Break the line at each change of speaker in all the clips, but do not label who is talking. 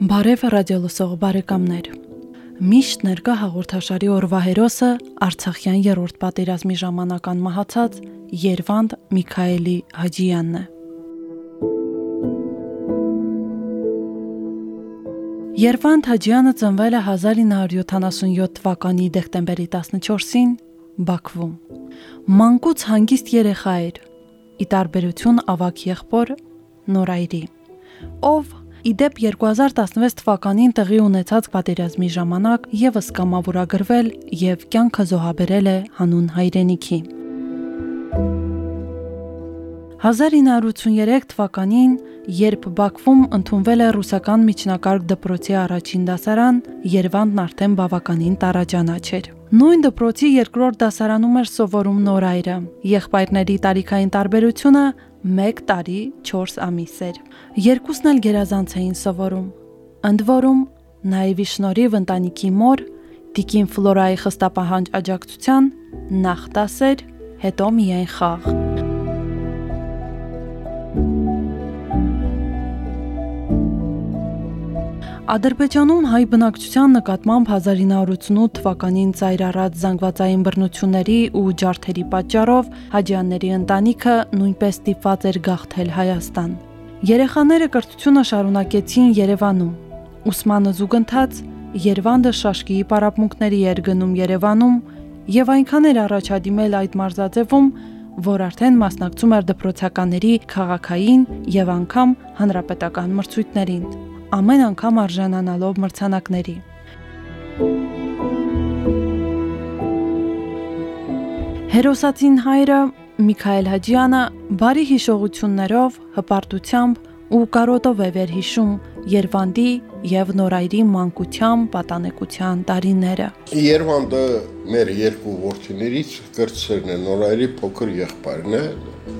Բարև ռադիոլսող բարեկամներ։ Միշտ ներկա հաղորդաշարի օրվա հերոսը Արցախյան երրորդ պատերազմի ժամանական մահացած Երվանդ Միքայելի Հաջյանն է։ Երվանդ Հաջյանը ծնվել է 1977 թվականի դեկտեմբերի 14-ին Բաքվում։ Մանկուց հանգիստ երեխա էր՝ ի տարբերություն ավակ եղբոր Նորայրի, ով Իդեպ 2016 թվականին տեղի ունեցած պատերազմի ժամանակ եւս կամավորագրվել եւ կյանքը զոհաբերել է հանուն հայրենիքի։ 1983 թվականին, երբ Բաքվում ընդունվել է ռուսական միջնակարգ դպրոցի առաջին դասարան, Երևանն արդեն բավականին տարաճանաչ էր։ Նույն դպրոցի երկրորդ դասարանում էր սովորում Նորայրը։ Եղբայրների տարիքային տարբերությունը 1 տարի 4 ամիս էր։ Երկուսն էլ գերազանց էին սովորում։ Ընդ որում, Նաիվի շնորհիվ ընտանիքի մոր Տիկին Ֆլորայի խստապահանջ աջակցության նախ դասեր, հետո միայն խաղ։ Ադրբեջանում հայ բնակչության նկատմամբ 1988 թվականին ծայրառած զանգվածային բռնությունների ու ջարդերի պատճառով հաջյանների ընտանիքը նույնպես ստիպված էր գաղթել Հայաստան։ Երեխաները կրթությունը շարունակեցին Երևանում։ Ուսմանը զուգընթաց Երևանը շաշկիի պարապմունքների էր գնում Երևանում եւ այնքան էր առաջադիմել այդ մարզաձևում, որ արդեն մասնակցում էր դպրոցականների քաղաքային եւ անգամ հանրապետական մրցույթներին ամեն անգամ արժանանալով մրցանակների։ Հերոսացին հայրը Միքայել Հաջյանը բարի հիշողություններով, հպարտությամբ ու կարոտով է վերհիշում Երվանդի եւ նորայրի մանկության պատանեկության տարիները։
Երևանը մեր երկու ворթիներից կրծերն է նորայրի փոքր եղբայրն է։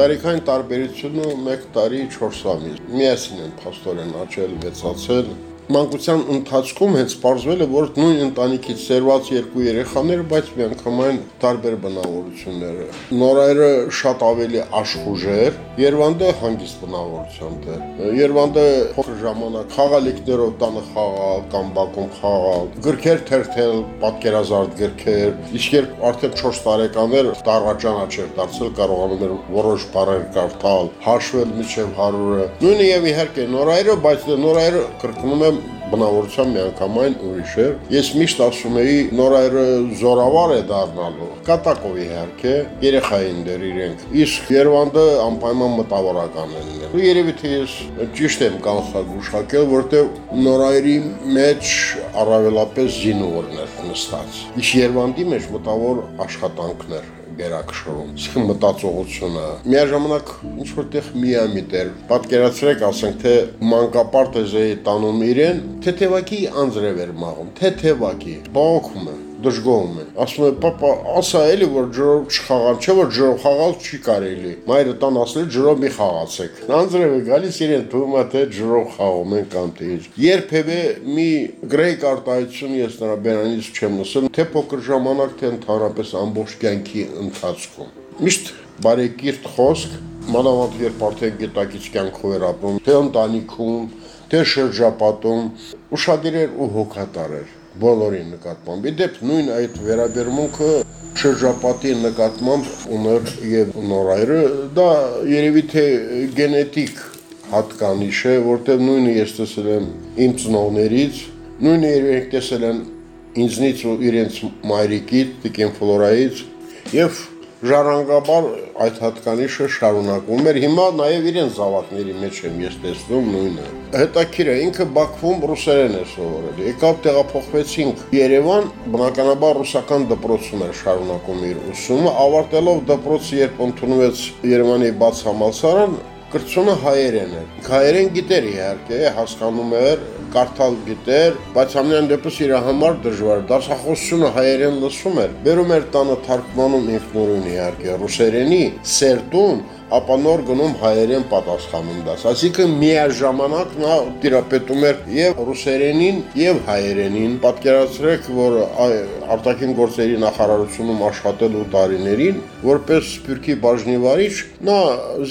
Տարիքային տարբերությունը 1 տարի 4 ամիս։ Միասին են փաստորեն աճել, մեծացել, մանկության ընթացքում հենց ողջվել է, որ նույն ընտանիքից ծերված երկու երեխաներ, բայց միանգամայն տարբեր բնավորություններ։ Նորայրը շատ ավելի աշխուժեր, Երևանը հանգիստ բնավորությամբ է։ Երևանը փոքր ժամանակ խաղալիքներով տանը խաղալ կամ բակում խաղալ, գրքեր թերթել, պատկերազարդ գրքեր, իսկ երբ արդեն 4 տարեկան էր, տարածանաչ էր դարձել, կարողանում էր որոշ բառեր կարդալ, հաշվել միջև 100-ը։ Նույնը եւ իհարկե նորայրը, բայց նորայրը կրկնում եմ բնավորության միանգամայն ուրիշ է։ Ես միշտ ասում էի նորայրը զորավար է դառնալու։ Կատակով իհարկե երեխային դեր իրենք։ Իսկ Երևանը անպայման մտավորական են։ Ու երևի թե ես ճիշտ եմ կանխագուշակել, որտեղ նորայրի մեջ առավելապես զինվորներ նստած։ Իսկ Երևանի մեջ մտավոր աշխատանքներ գերակշռում, իսկ մտածողությունը միաժամանակ ինչ որտեղ միամիտ էր։ Պատկերացրեք, ասենք թե մանկապարտեզեի տանում իրեն, թեթևակի անձրև էր մաղում, թեթևակի, բողոքում դժգոհում է։ Ասում է, «Պապա, ասա էլի որ ջրով չխաղան, չէ որ ջրով խաղալ չի կարելի»։ Մայրը տան ասել ջրով մի խաղացեք։ Անձրևը գալիս իրեն թվում է թե ջրով խաղում են կամ թե ինչ։ Երբևէ մի գրեյ արտահայտություն ես նրա բերանից չեմ լսել, թե փոքր ժամանակ, թե ընդհանրապես ամբողջ կյանքի ընթացքում։ Միշտ բարեկիրթ խոսք, մանավանդ երբ արդեն գետակից կյանքով էր ապրում, թե ընտանիքում, թե շրջապատում, ուշադիր էր ու հոգատար էր բոլորի նկատմամբ։ Իդեպ նույն այդ վերաբերմունքը շրջապատի նկատմամբ ուներ եւ նորայրը դա երևի թե գենետիկ հատկանիշ է, որտեղ նույնը ես տեսել եմ իմ ծնողներից, նույնը երեք տեսել են ինձնից ու իրենց մայրիկից, Տիկին Ֆլորայից եւ ժառանգաբար այդ հատկանիշը շարունակվում էր։ Հիմա նաև իրեն զավակների մեջ եմ ես տեսնում նույնը։ Հետաքրիր է, ինքը Բաքվում ռուսերեն է սովորել։ Եկավ տեղափոխվեցինք Երևան, բնականաբար ռուսական դպրոցում էր շարունակում իր ուսումը, ավարտելով դպրոցը, երբ ընդունվեց Երևանի բաց համալսարան, կրծությունը հայերեն էր։ Հայերեն գիտեր իհարկե, հասկանում էր, կարդալ գիտեր, բայց ամենայն դեպս իր համար դժվար։ Դասախոսությունը հայերեն լսում էր։ Բերում էր տանը թարգմանում ինքնուրույն իհարկե ռուսերենի, սերտում, ապա նոր գնում հայերեն պատասխանում դաս։ Այսինքն միաժամանակ նա տիրապետում էր եւ ռուսերենին եւ հայերենին։ Պատկերացրեք, որ արտաքին գործերի նախարարությունում աշխատելու տարիներին որպես սպյուրքի բաժնիվարիչ նա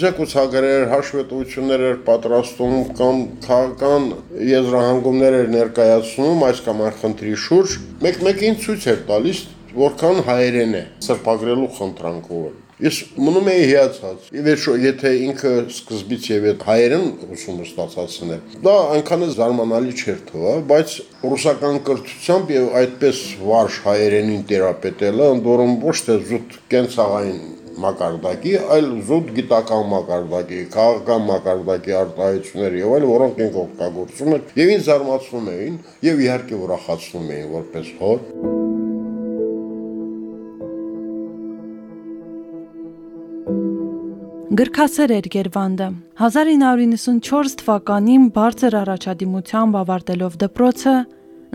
զեկուցագրեր, հաշվետվություններ էր պատրաստում կամ քաղաքական եզրահանգումներ էր ներկայացնում այս կամ այն խնդրի շուրջ, մեկ-մեկին ցույց էր տալիս որքան հայերեն է սրբագրելու խնդրանքով Ես մնում եի հիացած։ Իվերջո, եթե ինքը սկզբից եւ այդ հայերեն ուսումը ստացածն է, դա այնքան է զարմանալի չէր թվա, բայց ռուսական կրթությամբ եւ այդպես վարժ հայերենին տերապետելը ընդորում ոչ թե զուտ կենցաղային մակարդակի, այլ զուտ գիտական մակարդակի, քաղաքական մակարդակի արտահայտություններ եւ այլ, որոնք ինք օգտագործում են եւ ինձ զարմացնում էին եւ իհարկե ուրախացնում էին որպես հոր։
Գրքասեր էր Գերվանդը։ 1994 թվականին բարձր առաջադիմությամբ ավարտելով դպրոցը,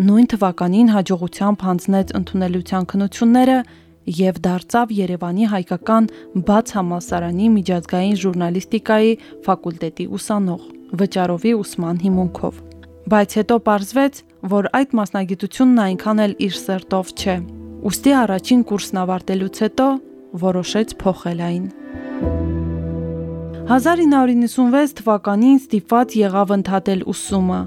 նույն թվականին հաջողությամբ հանձնեց ընդունելության քննությունները եւ դարձավ Երևանի հայկական բաց համալսարանի միջազգային ժուրնալիստիկայի ֆակուլտետի ուսանող, վճարովի ուսման հիմունքով։ Բայց հետո ողջվեց, որ այդ մասնագիտությունն այնքան էլ իր սերտով չէ։ Ոստի առաջին կուրսն ավարտելուց հետո որոշեց փոխել այն։ 1996 թվականին ստիպված եղավ ընդհատել ուսումը,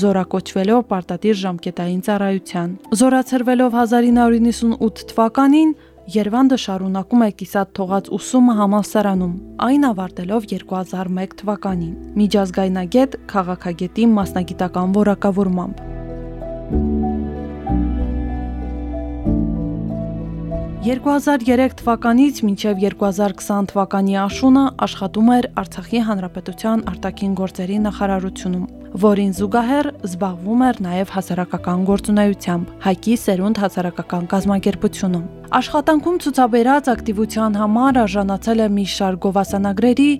զորակոչվելով պարտադիր ժամկետային ծառայության։ Զորացրվելով 1998 թվականին Երևանը շարունակում է կիսատ թողած ուսումը համալսարանում, այն ավարտելով 2001 թվականին։ Միջազգայնագետ քաղաքագետի մասնագիտական որակավորմամբ։ 2003 թվականից մինչև 2020 թվականի աշունը աշխատում էր Արցախի Հանրապետության արտաքին գործերի նախարարությունում, որին զուգահեռ զբաղվում էր նաև հասարակական գործունեությամբ Հայկի սերունդ հասարակական կազմակերպությունում։ Աշխատանքում ցուցաբերած ակտիվության համար արժանացել է մի շարք գովասանագրերի,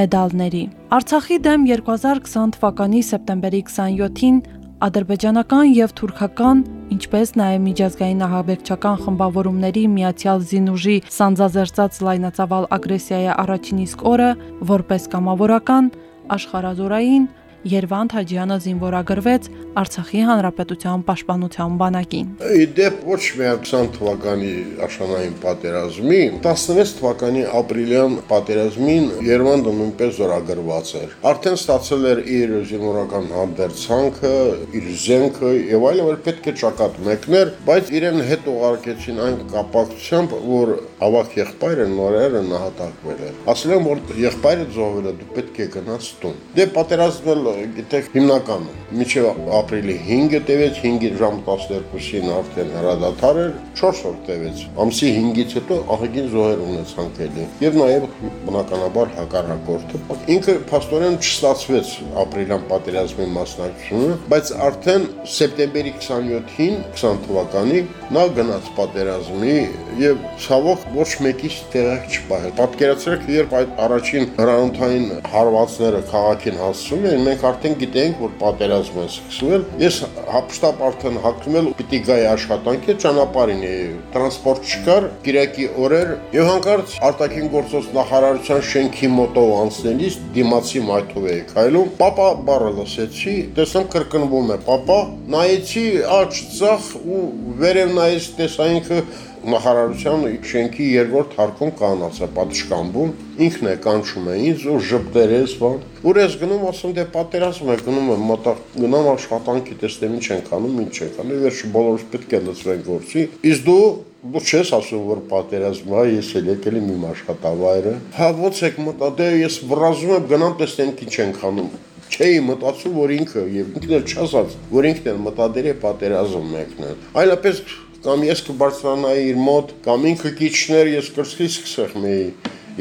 մեդալների։ Արցախի դեմ 2020 թվականի սեպտեմբերի 27-ին ադրբեջանական եւ թուրքական, ինչպես նաեւ միջազգային ահաբեկչական խմբավորումների միացյալ զինուժի սանձազերծած լայնածավալ ագրեսիայի առաջին իսկ օրը որպես կամավորական աշխարազորային Երվանդ Հաջյանը զինվորագրվեց Արցախի Հանրապետության Պաշտպանության բանակին։
Իդեպ ոչ միայն 20 թվականի աշանային պատերազմի, 16 թվականի ապրիլյան պատերազմին Երվանդը նույնպես զորագրված էր։ Արդեն ստացել էր իր զինվորական հանդերձանքը, իր զենքը եւ այլն, որ պետք է ճակատ մեկներ, բայց իրեն հետ ուղարկեցին այն կապակցությամբ, որ ավակ եղբայրը նորերը նահատակվել էր։ Ասել են, որ եղբայրը զոհվել է, դու պետք է գնաս տուն։ Դե պատերազմել գիտեք, հիմնականը միջև ապրիլի 5-ը տևեց, 5-ի ժամ 12-ին արդեն հրադադար էր, 4 օր տևեց։ Ամսի 5-ից հետո ահագին զոհեր ունեցանք էլի։ Եվ նաև բնականաբար հակառակորդը ինքը փաստորեն չստացվեց ապրիլյան պատերազմի մասնակցությունը, բայց արդեն սեպտեմբերի 27-ին 20 թվականի նա գնաց պատերազմի եւ ցավոք ոչ մեկից տեղակ չպահել։ Պատկերացրեք, երբ այդ առաջին հրանոթային հարվածները քաղաքին հասցում էին, մենք արդեն գիտենք, որ պատերազմը սկսվել։ Ես հապշտապ արդեն հակվում պիտի գայի աշխատանքի ճանապարհին է տրանսպորտ չկար, Կիրակի օրեր եւ հանկարծ արտաքին գործոց նախարարության շենքի մոտով անցնելիս դիմացի մայթով էի քայլում, papa բառը լսեցի, տեսամ կրկնվում է papa, նայեցի աճ ցախ ու վերև նայեց տեսա ինքը նախարարության շենքի երկրորդ հարկում կանացա պատշկամբում ինքն է կանչում է ինձ ու ժպտերես բան որ ես գնում ասում դե պատերազմ է գնում եմ մտա գնամ աշխատանքի տեսնեմ ինչ ենք անում ինչ ենք անում վերջը բոլորս պետք է լծվեն գործի իսկ դու Դու չես ասում, որ պատերազմ է, ես էլ եկել եմ իմ աշխատավայրը։ Հա ո՞ց եք մտա, դե ես վրազում եմ գնամ տեսնեմ ինչ ենք անում չէի մտածում, որ ինքը եւ ինքն էլ չասած, որ ինքն էլ մտադիր է պատերազմ մեկնել։ Այլապես կամ ես կբարձրանայի իր մոտ, կամ ինքը քիչներ ես կրծքի սկսեի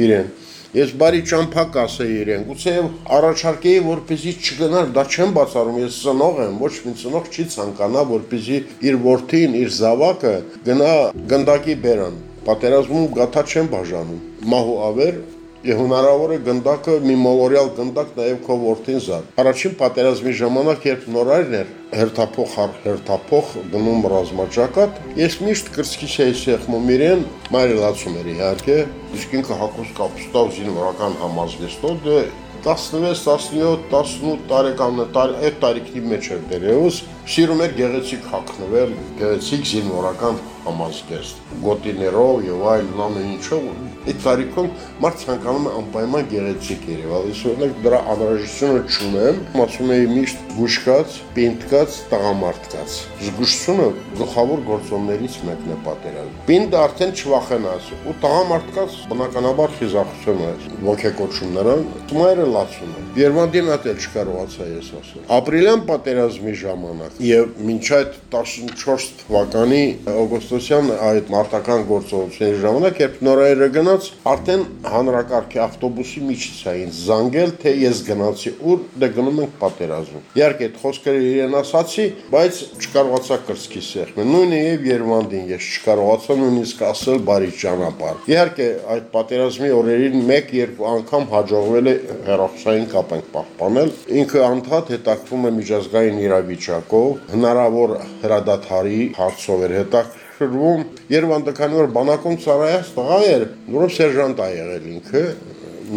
իրեն։ Ես բարի ճամփակ ասեի իրեն, գուցե առաջարկեի, որպեսզի չգնար, դա չեմ բացառում, ես ծնող եմ, ոչ մի ծնող չի ցանկանա, որպեսզի իր որդին, իր զավակը գնա գնդակի բերան։ Պատերազմում գաթա չեմ բաժանում։ Մահու ավեր Եվ հնարավոր է գնդակը մի մոլորյալ գնդակ նաև քո որդին զար։ Առաջին պատերազմի ժամանակ, երբ նորարն էր հերթափող հար հերթափող գնում ռազմաճակատ, ես միշտ կրծքիս էի սեղմում իրեն, մայրելացում էր իհարկե, իսկ ինքը հակոս կապստով զինվորական համազգեստով դե 16, 17, 18 տարեկան այդ տարիքի մեջ էր դերևս, սիրում էր գեղեցիկ հագնվել, գեղեցիկ զինվորական համազգեստ, գոտիներով եւ այլն ամեն ինչով։ Այդ տարիքում մարդ ցանկանում է անպայման գեղեցիկ երևալ։ Ես օրինակ դրա անհրաժեշտությունը չունեմ, ասում եի միշտ գուշկած, պինտկած, տղամարդկած։ Զգուշությունը գլխավոր գործոններից մեկն է պատերազմ։ Պինտը արդեն չվախենաց ու տղամարդկած բնականաբար խիզախություն է ոգեկոչում նրան, ծմայրը լացում է։ Երևանին ատել չկարողացա ես ասել։ Ապրիլյան պատերազմի ժամանակ եւ մինչ այդ 14 թվականի օգոստոս Քրիստոսյան այդ մարտական գործողությունների ժամանակ, երբ նորայրը գնաց, արդեն հանրակարգի ավտոբուսի միջից է ինձ զանգել, թե ես գնացի ուր, դե գնում ենք պատերազմ։ Իհարկե այդ խոսքերը իրեն ասացի, բայց չկարողացա կրծքի սեղմել։ Նույնը եւ Երևանին ես չկարողացա նույնիսկ ասել բարի ճանապարհ։ Իհարկե այդ պատերազմի օրերին 1-2 անգամ հաջողվել է հերոսային կապ ենք պահպանել։ Ինքը անդադ հետաքրում է միջազգային իրավիճակով, հնարավոր հրադադարի հարցով էր հետաքրում շրջվում Երևան տկանի որ բանակում ծառայած տղա էր, որով սերժանտ է եղել ինքը,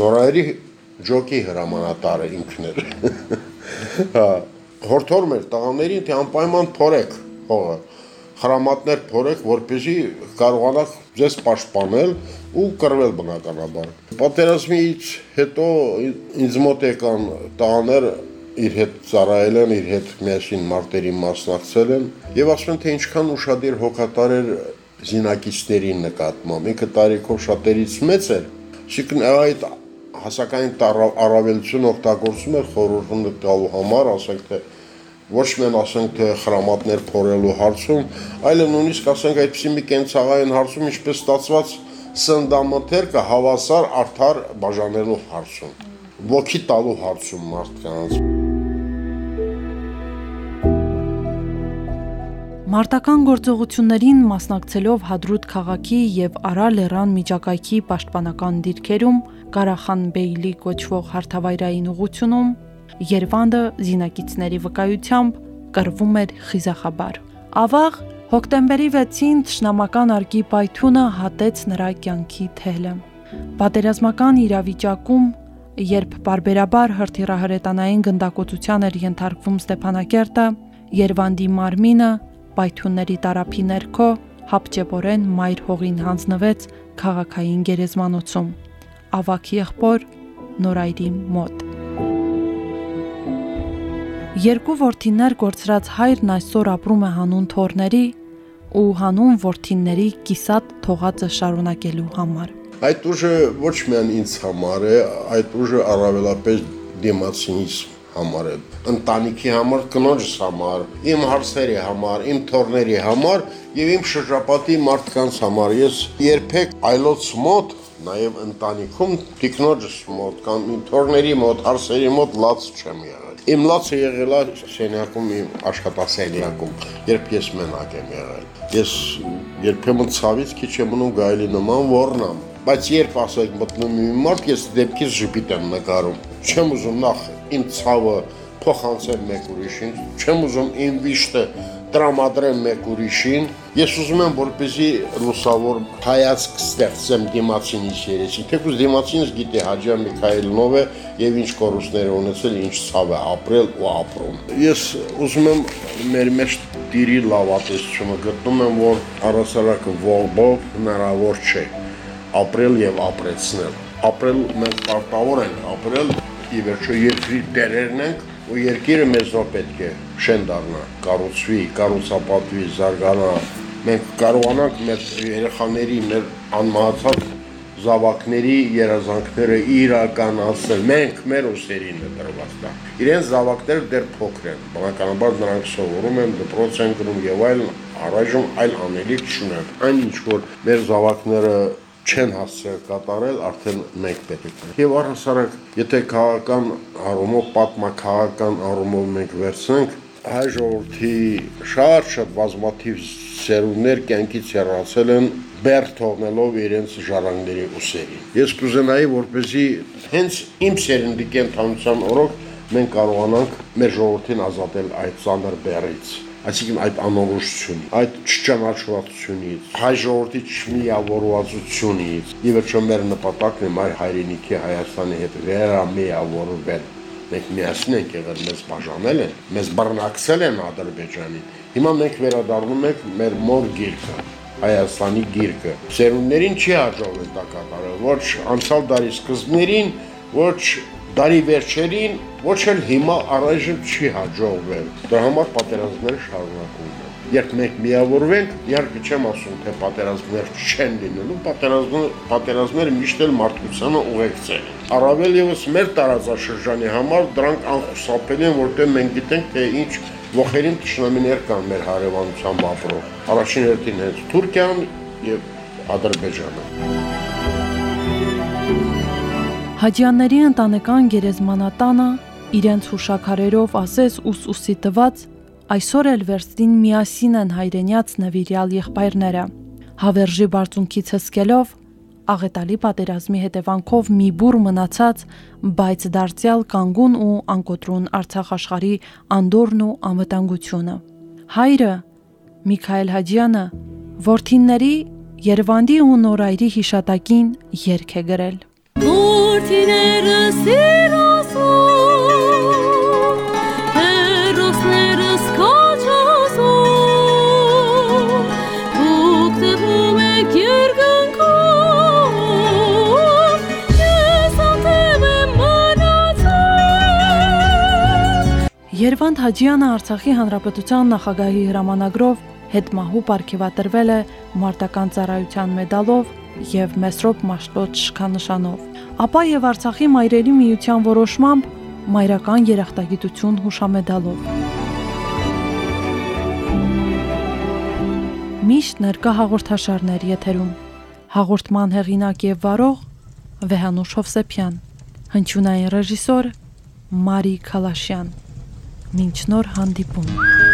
նորայրի ջոկի հրամանատարը ինքն էր։ Հա, հորթորում էր տղաներին, թե անպայման փորեք հողը, խրամատներ փորեք, որպեսզի կարողանաք ձեզ պաշտպանել ու կռվել բնականաբար։ Պատերազմից հետո ինձ մոտ եկան տղաներ իր հետ ծառայել են, իր հետ միասին մարտերի մասնակցել են եւ ասում են թե ինչքան ուրախadir հոգատար էր զինակիցների նկատմամբ։ Ինքը տարիքով շատերից մեծ էր, շիկն այդ հասակային առավելություն օգտագործում էր խորհուրդը տալու համար, ասենք թե ոչ միայն ասենք թե խրամատներ փորելու հարցում, այլև նույնիսկ ասենք այդպիսի մի կենցաղային հարցում ինչպես ստացված սնդամթերքը հավասար արդար բաժանելու հարցում ոգի տալու հարցում մարդկանց
Մարտական գործողություններին մասնակցելով Հադրուտ քաղաքի եւ Արա լեռան միջակայքի պաշտպանական դիրքերում Կարախան Բեյլի կոչվող հարթավայրային ուղությունում Երևանը զինակիցների վկայությամբ կրվում էր խիզախաբար։ Ավաղ հոկտեմբերի 6-ին ճշնամական արգի պայթունը հատեց նրա կյանքի թելը։ Պատերազմական իրավիճակում, երբ բարբերաբար հրթիռահրետանային գնդակոծության էր ենթարկվում Ստեփանակերտը, Երվանդի մարմինը պայթյունների տարափի ներքո հապճեպորեն մայր հողին հանձնվեց քաղաքային գերեզմանոցում։ Ավակ եղբոր նորայրի մոտ։ Երկու ворթիներ կորցրած հայրն այսօր ապրում է հանուն թորների ու հանուն ворթիների կիսատ թողածը շարունակելու համար։
Այդ ուժը ոչ միայն ինձ համար է, այդ ուժը առավելապես դեմացինիս համար է, ընտանիքի համար, կնոջս համար, իմ հարցերի համար, իմ թորների համար եւ իմ շրջապատի մարդկանց համար։ Ես երբեք այլոց մոտ նաև ընտանիքում տիկնոջս մոտ կամ իմ թորների մոտ, հարցերի մոտ լաց չեմ եղել։ Իմ լացը եղել է սենյակում իմ աշխատասենյակում, երբ ես մենակ եմ եղել։ Ես երբեմն ցավից քիչ եմ ունում գայլի նման ոռնամ, բայց երբ ասեք մտնում իմ մարդ, ես դեպքից ժպիտ եմ նկարում։ Չեմ ուզում նախ իմ ցավը փոխանցեմ մեկ ուրիշին, չեմ ուզում իմ վիշտը տրամադրեմ մեկ ուրիշին։ Ես ուզում եմ որպեսզի լուսավոր հայացք ստեղծեմ դիմացինից երեսի։ Թեկուզ դիմացինս գիտե Հաջա Միքայելնով է եւ ինչ կորուստներ ունեցել, ինչ ցավ է ապրել ու ապրում։ Ես ուզում եմ մեր մեջ տիրի լավատեսությունը գտնում եմ, որ առասարակը ողբով հնարավոր չէ ապրել եւ ապրեցնել։ Ապրել մենք պարտավոր ենք ապրել ի վերջո երկրի տերերն ենք ու երկիրը մեզնով պետք է շեն դառնա, կառուցվի, կառուցապատվի, զարգանա։ Մենք կարողանանք մեր երեխաների, մեր անմահացած զավակների երազանքները իրականացնել։ Մենք մեր ուսերին է դրված դա։ Իրենց զավակները դեռ փոքր են, բնականաբար նրանք սովորում են, դպրոց են գնում եւ այլն, առայժմ այլ անելիք չունեն։ Այն ինչ որ մեր զավակները չեն հասցրել կատարել, արդեն մենք պետք Եվ առհասարակ, եթե քաղաքական առումով, պատմաքաղաքական առումով մենք վերցնենք, հայ ժողովրդի շատ-շատ բազմաթիվ ծերուններ կյանքից հեռացել են բեր թողնելով իրենց ժառանգների ուսերի։ Ես կուզենայի, որպեսզի հենց իմ սերնդի կենթանության օրոք մենք կարողանանք մեր ժողովրդին ազատել այդ ցաներ բերից այսինքն այդ անորոշությունից, այդ չճանաչվածությունից, հայ ժողովրդի չմիավորվածությունից, եւ վերջո մեր նպատակն է մայր հայրենիքի Հայաստանի հետ վերամիավորվել։ Մենք միասին ենք եղել, մեզ բաժանել են, մեզ բռնակցել են Ադրբեջանին։ Հիմա մենք վերադառնում ենք մեր մոր գիրքը, Հայաստանի գիրքը։ Սերունդներին չի հաջողվել դա կատարել, ոչ անցյալ դարի սկզբներին, ոչ դարի վերջերին ոչ էլ հիմա առայժմ չի հաջողվել։ Դրա համար պատերազմները շարունակվում են։ Երբ մենք միավորվենք, իհարկե չեմ ասում, թե պատերազմներ չեն լինելու, պատերազմները պատերազմները միշտ էլ մարդկությանը ուղեկցել են։ Առավել եւս մեր տարածաշրջանի համար դրանք անխուսափելի են, որտեղ մենք գիտենք, թե ինչ ողերին ճշնամիներ կան մեր հարևանությամբ ապրող։ Առաջին հերթին հենց Թուրքիան եւ Ադրբեջանը։
Հաջյանների ընտանեկան գերեզմանատանը իրենց հուշակարերով ասես ուս-ուսի տված այսօր էլ վերստին միասին են հայրենյաց նվիրյալ եղբայրները։ Հավերժի բարձունքից հսկելով աղետալի պատերազմի հետևանքով մի բուր մնացած, բայց դարձյալ կանգուն ու անկոտրուն Արցախ աշխարի անդորն ու անվտանգությունը։ Հայրը Միքայել Հաջյանը Որթինների Երևանի ու Նորայրի հիշատակին երգ է գրել որդիները սիրոսում, հերոսներս կաչասում, դուք տվում եք երգնքով, ես անթև եմ մնացել։ Երվանդ Հաջյանը Արցախի Հանրապետության նախագահի հրամանագրով հետմահու պարգևատրվել է մարտական ծառայության մեդալով եւ Մեսրոպ Մաշտոց շքանշանով ապա եւ Արցախի մայրերի միության որոշմամբ մայրական երախտագիտություն հուշամեդալով։ Միշտ ներկա հաղորդաշարներ եթերում։ Հաղորդման հեղինակ եւ վարող Վեհանուշ Հովսեփյան։ Հնչյունային ռեժիսոր Մարի Խալաշյան։ Մինչ նոր հանդիպում։